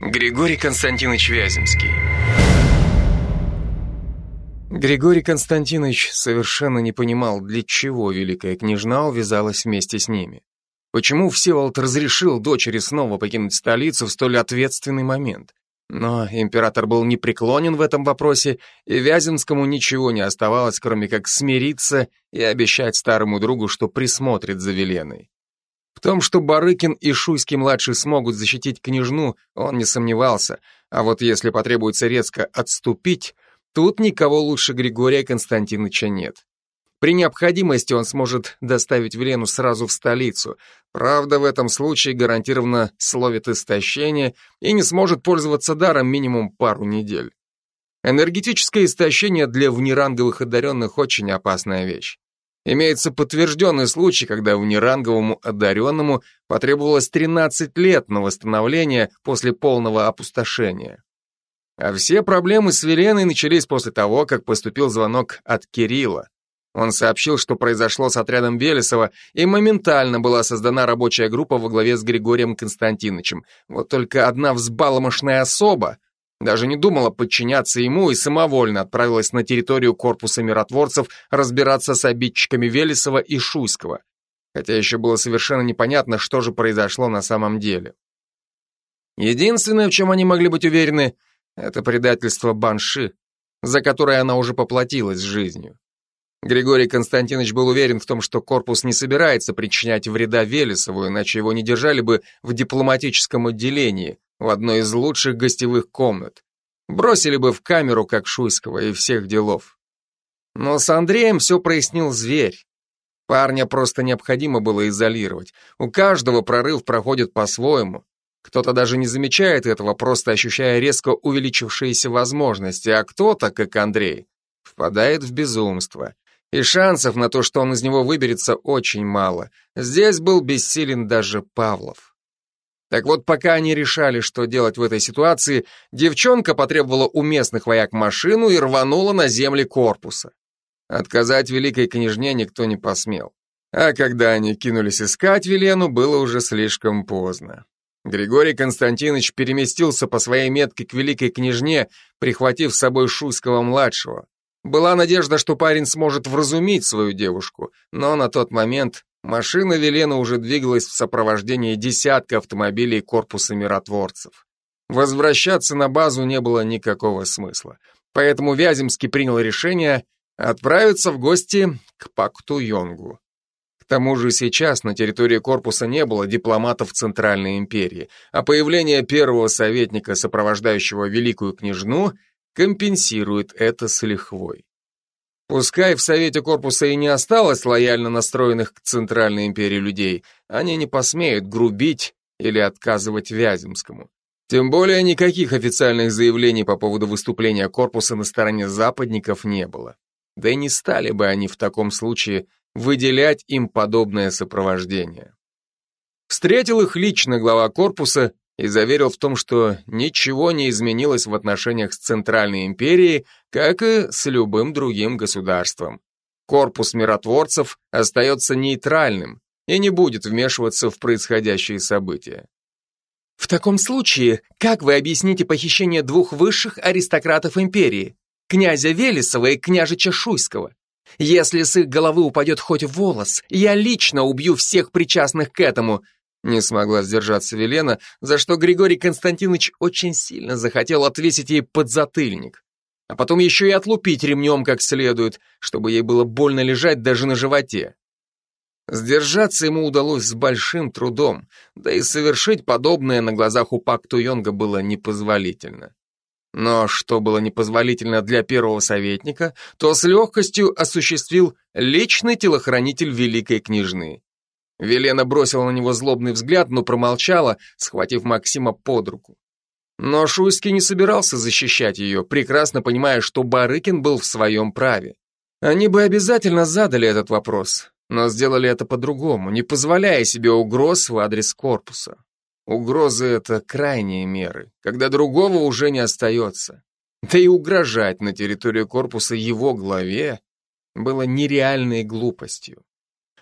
Григорий Константинович Вяземский Григорий Константинович совершенно не понимал, для чего великая княжна увязалась вместе с ними. Почему Всеволод разрешил дочери снова покинуть столицу в столь ответственный момент? Но император был непреклонен в этом вопросе, и Вяземскому ничего не оставалось, кроме как смириться и обещать старому другу, что присмотрит за Веленой. В том, что Барыкин и Шуйский-младший смогут защитить княжну, он не сомневался, а вот если потребуется резко отступить, тут никого лучше Григория Константиновича нет. При необходимости он сможет доставить Велену сразу в столицу. Правда, в этом случае гарантированно словит истощение и не сможет пользоваться даром минимум пару недель. Энергетическое истощение для внеранговых одаренных очень опасная вещь. Имеется подтвержденный случай, когда внеранговому одаренному потребовалось 13 лет на восстановление после полного опустошения. А все проблемы с Веленой начались после того, как поступил звонок от Кирилла. Он сообщил, что произошло с отрядом Велесова, и моментально была создана рабочая группа во главе с Григорием Константиновичем. Вот только одна взбаломошная особа даже не думала подчиняться ему и самовольно отправилась на территорию корпуса миротворцев разбираться с обидчиками Велесова и Шуйского, хотя еще было совершенно непонятно, что же произошло на самом деле. Единственное, в чем они могли быть уверены, это предательство Банши, за которое она уже поплатилась жизнью. Григорий Константинович был уверен в том, что корпус не собирается причинять вреда Велесову, иначе его не держали бы в дипломатическом отделении, в одной из лучших гостевых комнат. Бросили бы в камеру, как Шуйского, и всех делов. Но с Андреем все прояснил зверь. Парня просто необходимо было изолировать. У каждого прорыв проходит по-своему. Кто-то даже не замечает этого, просто ощущая резко увеличившиеся возможности, а кто-то, как Андрей, впадает в безумство. И шансов на то, что он из него выберется, очень мало. Здесь был бессилен даже Павлов. Так вот, пока они решали, что делать в этой ситуации, девчонка потребовала у местных вояк машину и рванула на земли корпуса. Отказать великой княжне никто не посмел. А когда они кинулись искать Велену, было уже слишком поздно. Григорий Константинович переместился по своей метке к великой княжне, прихватив с собой Шуйского-младшего. Была надежда, что парень сможет вразумить свою девушку, но на тот момент Машина Велена уже двигалась в сопровождении десятка автомобилей корпуса миротворцев. Возвращаться на базу не было никакого смысла, поэтому Вяземский принял решение отправиться в гости к Пакту Йонгу. К тому же сейчас на территории корпуса не было дипломатов Центральной империи, а появление первого советника, сопровождающего великую княжну, компенсирует это с лихвой. Пускай в Совете Корпуса и не осталось лояльно настроенных к Центральной империи людей, они не посмеют грубить или отказывать Вяземскому. Тем более никаких официальных заявлений по поводу выступления корпуса на стороне западников не было. Да и не стали бы они в таком случае выделять им подобное сопровождение. Встретил их лично глава корпуса и заверил в том, что ничего не изменилось в отношениях с Центральной империей, как и с любым другим государством. Корпус миротворцев остается нейтральным и не будет вмешиваться в происходящие события. В таком случае, как вы объясните похищение двух высших аристократов империи, князя Велесова и княжича Шуйского? Если с их головы упадет хоть волос, я лично убью всех причастных к этому, не смогла сдержаться Велена, за что Григорий Константинович очень сильно захотел отвесить ей подзатыльник. А потом еще и отлупить ремнем как следует, чтобы ей было больно лежать даже на животе. Сдержаться ему удалось с большим трудом, да и совершить подобное на глазах у Пак Туйонга было непозволительно. Но что было непозволительно для первого советника, то с легкостью осуществил личный телохранитель великой княжны. Велена бросила на него злобный взгляд, но промолчала, схватив Максима под руку. Но Шуйский не собирался защищать ее, прекрасно понимая, что Барыкин был в своем праве. Они бы обязательно задали этот вопрос, но сделали это по-другому, не позволяя себе угроз в адрес корпуса. Угрозы — это крайние меры, когда другого уже не остается. Да и угрожать на территории корпуса его главе было нереальной глупостью.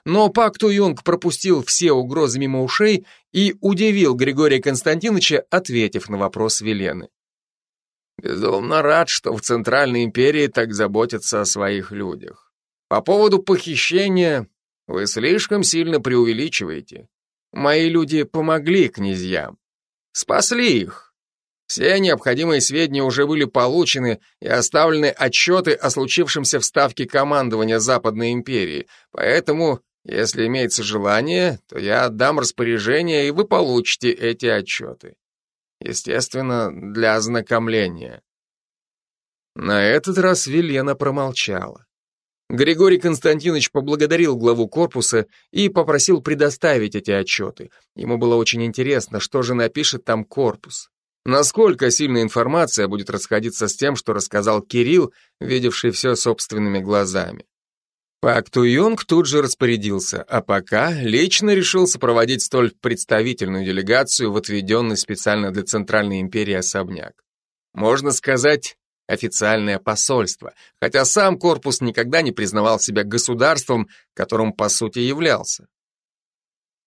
Но Пак Ту Юнг пропустил все угрозы мимо ушей и удивил Григория Константиновича, ответив на вопрос Велены. «Безумно рад, что в Центральной империи так заботятся о своих людях. По поводу похищения вы слишком сильно преувеличиваете. Мои люди помогли князьям. Спасли их. Все необходимые сведения уже были получены и оставлены отчеты о случившемся в ставке командования Западной империи, поэтому, если имеется желание, то я отдам распоряжение, и вы получите эти отчеты. Естественно, для ознакомления. На этот раз Велена промолчала. Григорий Константинович поблагодарил главу корпуса и попросил предоставить эти отчеты. Ему было очень интересно, что же напишет там корпус. Насколько сильно информация будет расходиться с тем, что рассказал Кирилл, видевший все собственными глазами. Пак Туюнг тут же распорядился, а пока лично решил сопроводить столь представительную делегацию в отведенный специально для Центральной империи особняк. Можно сказать, официальное посольство, хотя сам корпус никогда не признавал себя государством, которым по сути являлся.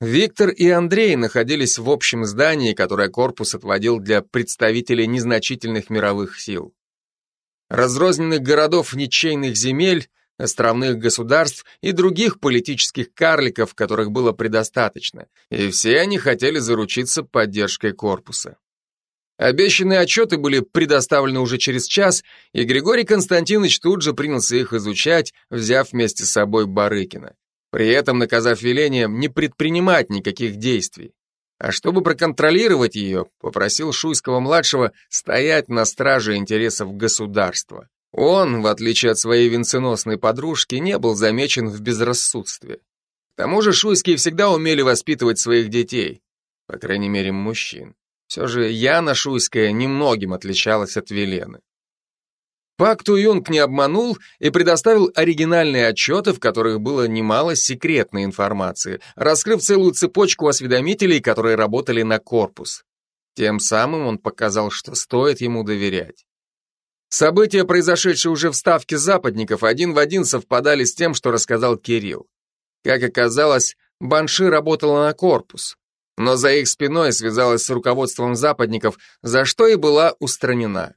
Виктор и Андрей находились в общем здании, которое корпус отводил для представителей незначительных мировых сил. Разрозненных городов ничейных земель, островных государств и других политических карликов, которых было предостаточно, и все они хотели заручиться поддержкой корпуса. Обещанные отчеты были предоставлены уже через час, и Григорий Константинович тут же принялся их изучать, взяв вместе с собой Барыкина, при этом наказав веление не предпринимать никаких действий. А чтобы проконтролировать ее, попросил Шуйского-младшего стоять на страже интересов государства. Он, в отличие от своей венценосной подружки, не был замечен в безрассудстве. К тому же Шуйские всегда умели воспитывать своих детей, по крайней мере, мужчин. Все же Яна Шуйская немногим отличалась от Велены. Пак Туюнг не обманул и предоставил оригинальные отчеты, в которых было немало секретной информации, раскрыв целую цепочку осведомителей, которые работали на корпус. Тем самым он показал, что стоит ему доверять. События, произошедшие уже в ставке западников, один в один совпадали с тем, что рассказал Кирилл. Как оказалось, Банши работала на корпус но за их спиной связалась с руководством западников, за что и была устранена.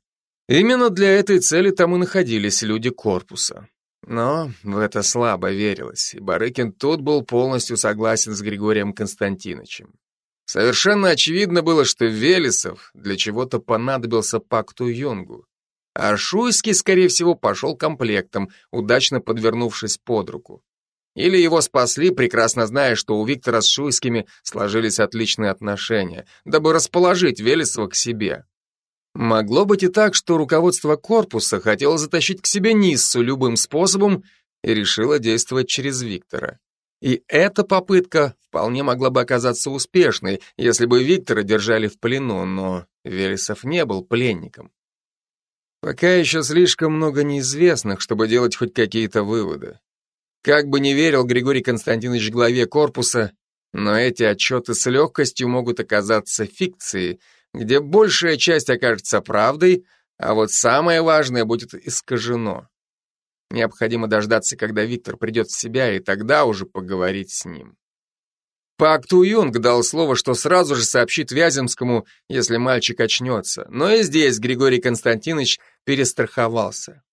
Именно для этой цели там и находились люди корпуса. Но в это слабо верилось, и Барыкин тут был полностью согласен с Григорием Константиновичем. Совершенно очевидно было, что Велесов для чего-то понадобился пакту Юнгу, а Шуйский, скорее всего, пошел комплектом, удачно подвернувшись под руку. Или его спасли, прекрасно зная, что у Виктора с Шуйскими сложились отличные отношения, дабы расположить Велесова к себе. Могло быть и так, что руководство корпуса хотело затащить к себе Ниссу любым способом и решило действовать через Виктора. И эта попытка вполне могла бы оказаться успешной, если бы Виктора держали в плену, но Велесов не был пленником. Пока еще слишком много неизвестных, чтобы делать хоть какие-то выводы. Как бы не верил Григорий Константинович главе корпуса, но эти отчеты с легкостью могут оказаться фикцией, где большая часть окажется правдой, а вот самое важное будет искажено. Необходимо дождаться, когда Виктор придет в себя, и тогда уже поговорить с ним. Пак Ту Юнг дал слово, что сразу же сообщит Вяземскому, если мальчик очнется, но и здесь Григорий Константинович перестраховался.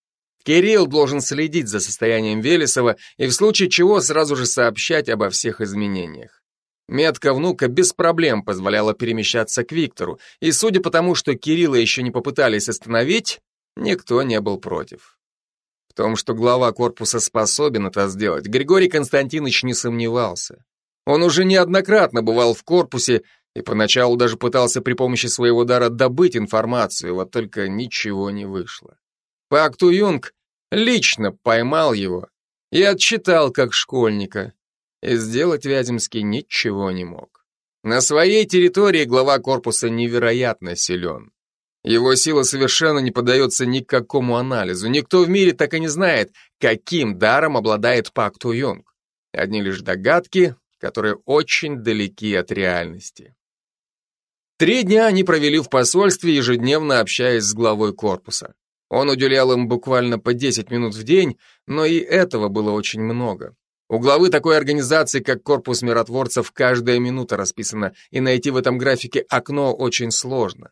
Кирилл должен следить за состоянием Велесова и в случае чего сразу же сообщать обо всех изменениях. Метка внука без проблем позволяла перемещаться к Виктору, и судя по тому, что Кирилла еще не попытались остановить, никто не был против. В том, что глава корпуса способен это сделать, Григорий Константинович не сомневался. Он уже неоднократно бывал в корпусе и поначалу даже пытался при помощи своего дара добыть информацию, вот только ничего не вышло. Пак Ту Юнг лично поймал его и отчитал как школьника, и сделать Вяземский ничего не мог. На своей территории глава корпуса невероятно силен. Его сила совершенно не поддается никакому анализу. Никто в мире так и не знает, каким даром обладает Пак Ту Юнг. Одни лишь догадки, которые очень далеки от реальности. Три дня они провели в посольстве, ежедневно общаясь с главой корпуса. Он уделял им буквально по 10 минут в день, но и этого было очень много. У главы такой организации, как Корпус миротворцев, каждая минута расписана, и найти в этом графике окно очень сложно.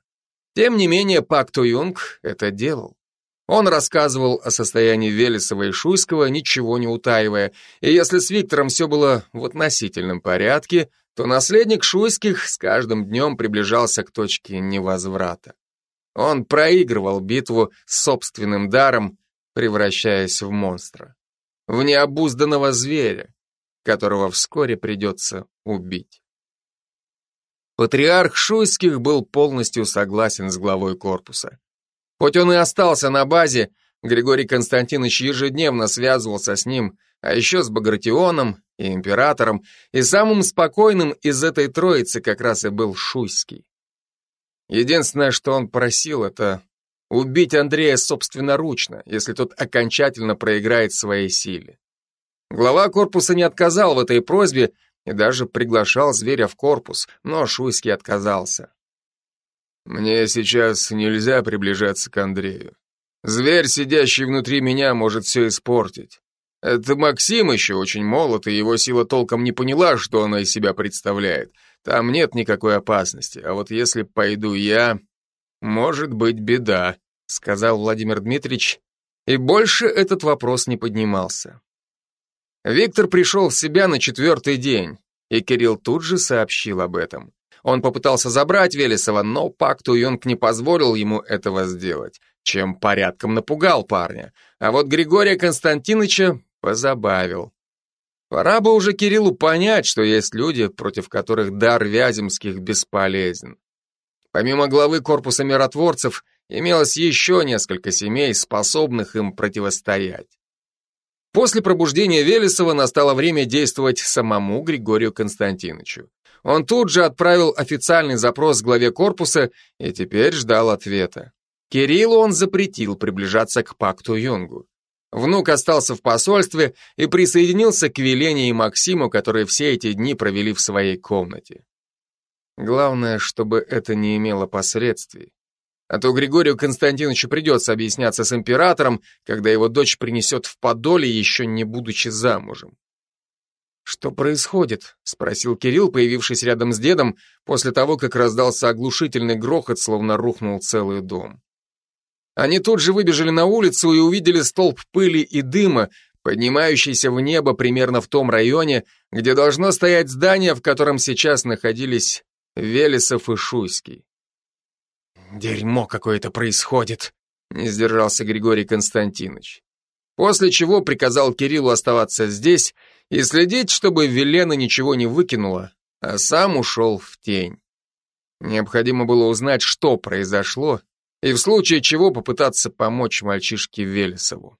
Тем не менее, Пак То Юнг это делал. Он рассказывал о состоянии Велесова и Шуйского, ничего не утаивая, и если с Виктором все было в относительном порядке, то наследник Шуйских с каждым днем приближался к точке невозврата. Он проигрывал битву с собственным даром, превращаясь в монстра в необузданного зверя, которого вскоре придется убить. Патриарх Шуйских был полностью согласен с главой корпуса. Хоть он и остался на базе, Григорий Константинович ежедневно связывался с ним, а еще с Багратионом и императором, и самым спокойным из этой троицы как раз и был Шуйский. Единственное, что он просил, это Убить Андрея собственноручно, если тот окончательно проиграет своей силе. Глава корпуса не отказал в этой просьбе и даже приглашал зверя в корпус, но Шуйский отказался. «Мне сейчас нельзя приближаться к Андрею. Зверь, сидящий внутри меня, может все испортить. Это Максим еще очень молод, и его сила толком не поняла, что она из себя представляет. Там нет никакой опасности, а вот если пойду я, «Может быть беда», — сказал Владимир Дмитриевич, и больше этот вопрос не поднимался. Виктор пришел в себя на четвертый день, и Кирилл тут же сообщил об этом. Он попытался забрать Велесова, но Пак Туюнг не позволил ему этого сделать, чем порядком напугал парня, а вот Григория Константиновича позабавил. Пора бы уже Кириллу понять, что есть люди, против которых дар Вяземских бесполезен. Помимо главы корпуса миротворцев, имелось еще несколько семей, способных им противостоять. После пробуждения Велесова настало время действовать самому Григорию Константиновичу. Он тут же отправил официальный запрос главе корпуса и теперь ждал ответа. Кириллу он запретил приближаться к пакту Юнгу. Внук остался в посольстве и присоединился к Велене и Максиму, которые все эти дни провели в своей комнате. Главное, чтобы это не имело последствий. А то Григорию Константиновичу придется объясняться с императором, когда его дочь принесет в подоле, еще не будучи замужем. «Что происходит?» — спросил Кирилл, появившись рядом с дедом, после того, как раздался оглушительный грохот, словно рухнул целый дом. Они тут же выбежали на улицу и увидели столб пыли и дыма, поднимающийся в небо примерно в том районе, где должно стоять здание, в котором сейчас находились Велесов и Шуйский. «Дерьмо какое-то происходит», — не сдержался Григорий Константинович. После чего приказал Кириллу оставаться здесь и следить, чтобы Велена ничего не выкинула, а сам ушел в тень. Необходимо было узнать, что произошло, и в случае чего попытаться помочь мальчишке Велесову.